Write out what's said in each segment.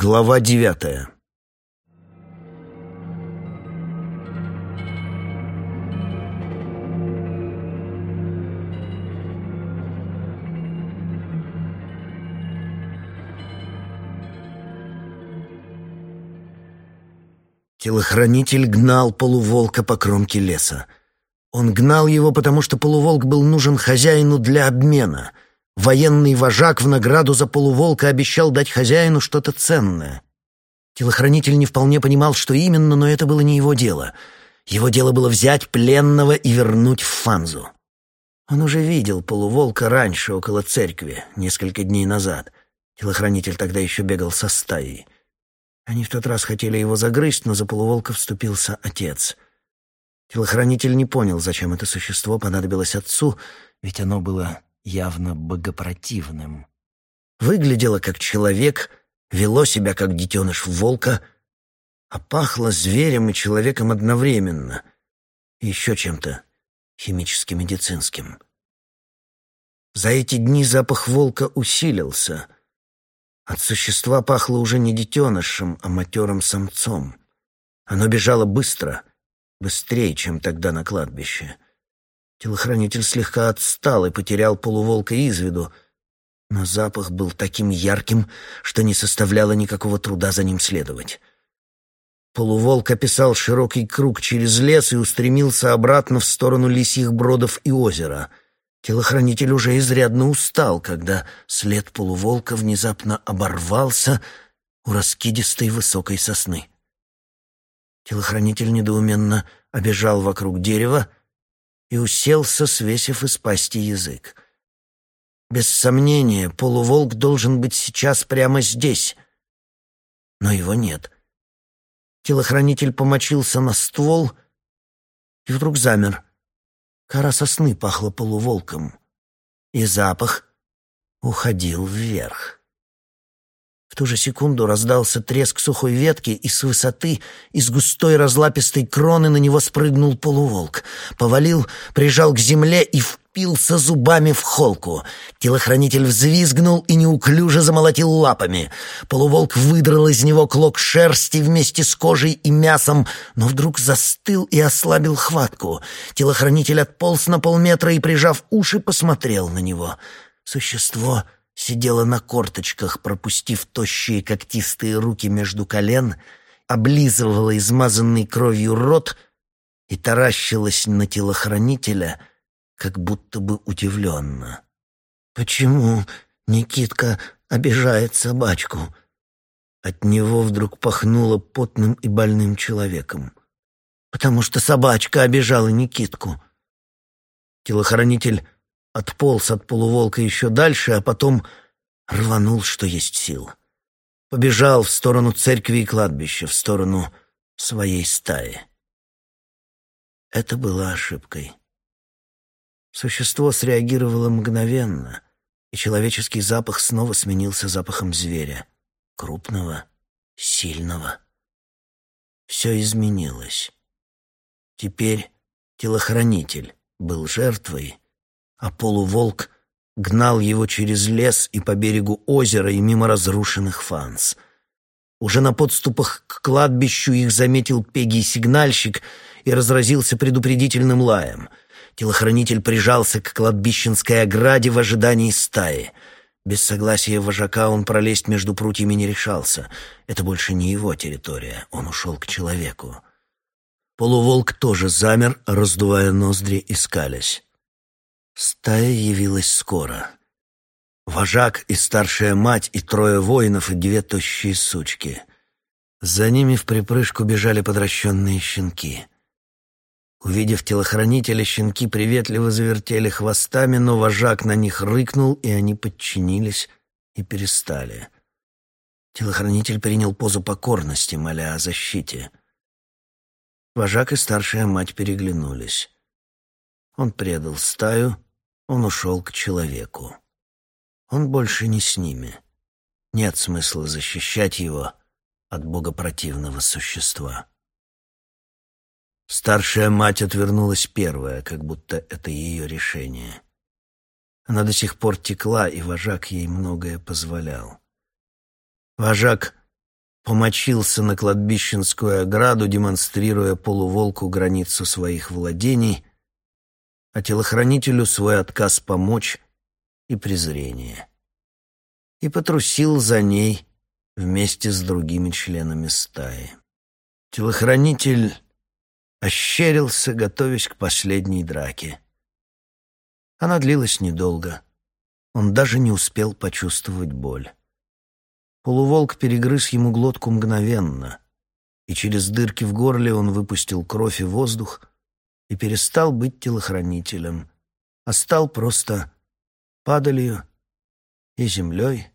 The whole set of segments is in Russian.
Глава девятая Телохранитель гнал полуволка по кромке леса. Он гнал его, потому что полуволк был нужен хозяину для обмена. Военный вожак в награду за полуволка обещал дать хозяину что-то ценное. Телохранитель не вполне понимал, что именно, но это было не его дело. Его дело было взять пленного и вернуть в Фанзу. Он уже видел полуволка раньше, около церкви, несколько дней назад. Телохранитель тогда еще бегал со стаей. Они в тот раз хотели его загрызть, но за полуволка вступился отец. Телохранитель не понял, зачем это существо понадобилось отцу, ведь оно было явно богопротивным. Выглядело как человек, вело себя как детеныш волка, а пахло зверем и человеком одновременно, еще чем-то химически-медицинским. За эти дни запах волка усилился — от существа пахло уже не детенышем, а матерым самцом. Оно бежало быстро, быстрее, чем тогда на кладбище. Телохранитель слегка отстал и потерял полуволка из виду, но запах был таким ярким, что не составляло никакого труда за ним следовать. Полуволк описал широкий круг через лес и устремился обратно в сторону лисьих бродов и озера — Телохранитель уже изрядно устал, когда след полуволка внезапно оборвался у раскидистой высокой сосны. Телохранитель недоуменно обежал вокруг дерева и уселся, свесив из пасти язык. Без сомнения, полуволк должен быть сейчас прямо здесь, но его нет. Телохранитель помочился на ствол и вдруг замер — Кора сосны пахла полуволком, и запах уходил вверх. Ту же секунду раздался треск сухой ветки, и с высоты, из густой разлапистой кроны на него спрыгнул полуволк. Повалил, прижал к земле и впился зубами в холку. Телохранитель взвизгнул и неуклюже замолотил лапами. Полуволк выдрал из него клок шерсти вместе с кожей и мясом, но вдруг застыл и ослабил хватку. Телохранитель отполз на полметра и, прижав уши, посмотрел на него. Существо сидело на корточках, пропустив тощие когтистые руки между колен, облизывало измазанный кровью рот и таращилось на телохранителя — как будто бы удивленно. «Почему Никитка обижает собачку?» От него вдруг пахнуло потным и больным человеком. «Потому что собачка обижала Никитку». Телохранитель отполз от полуволка еще дальше, а потом рванул, что есть сил. Побежал в сторону церкви и кладбища, в сторону своей стаи. Это было ошибкой. Существо среагировало мгновенно, и человеческий запах снова сменился запахом зверя. Крупного, сильного. Все изменилось. Теперь телохранитель был жертвой, а полуволк гнал его через лес и по берегу озера и мимо разрушенных фанс. Уже на подступах к кладбищу их заметил пегий сигнальщик и разразился предупредительным лаем — Телохранитель прижался к кладбищенской ограде в ожидании стаи. Без согласия вожака он пролезть между прутьями не решался. Это больше не его территория, он ушел к человеку. Полуволк тоже замер, раздувая ноздри и скалясь. Стая явилась скоро. Вожак и старшая мать, и трое воинов, и две тощие сучки. За ними в припрыжку бежали подращенные щенки — Увидев телохранителя, щенки приветливо завертели хвостами, но вожак на них рыкнул, и они подчинились и перестали. Телохранитель принял позу покорности, моля о защите. Вожак и старшая мать переглянулись. Он предал стаю, он ушел к человеку. Он больше не с ними. Нет смысла защищать его от богопротивного существа. Старшая мать отвернулась первая, как будто это ее решение. Она до сих пор текла, и вожак ей многое позволял. Вожак помочился на кладбищенскую ограду, демонстрируя полуволку границу своих владений, а телохранителю свой отказ помочь и презрение. И потрусил за ней вместе с другими членами стаи. Телохранитель ощерился, готовясь к последней драке. Она длилась недолго. Он даже не успел почувствовать боль. Полуволк перегрыз ему глотку мгновенно, и через дырки в горле он выпустил кровь и воздух и перестал быть телохранителем, а стал просто падалью и землей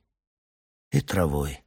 и травой.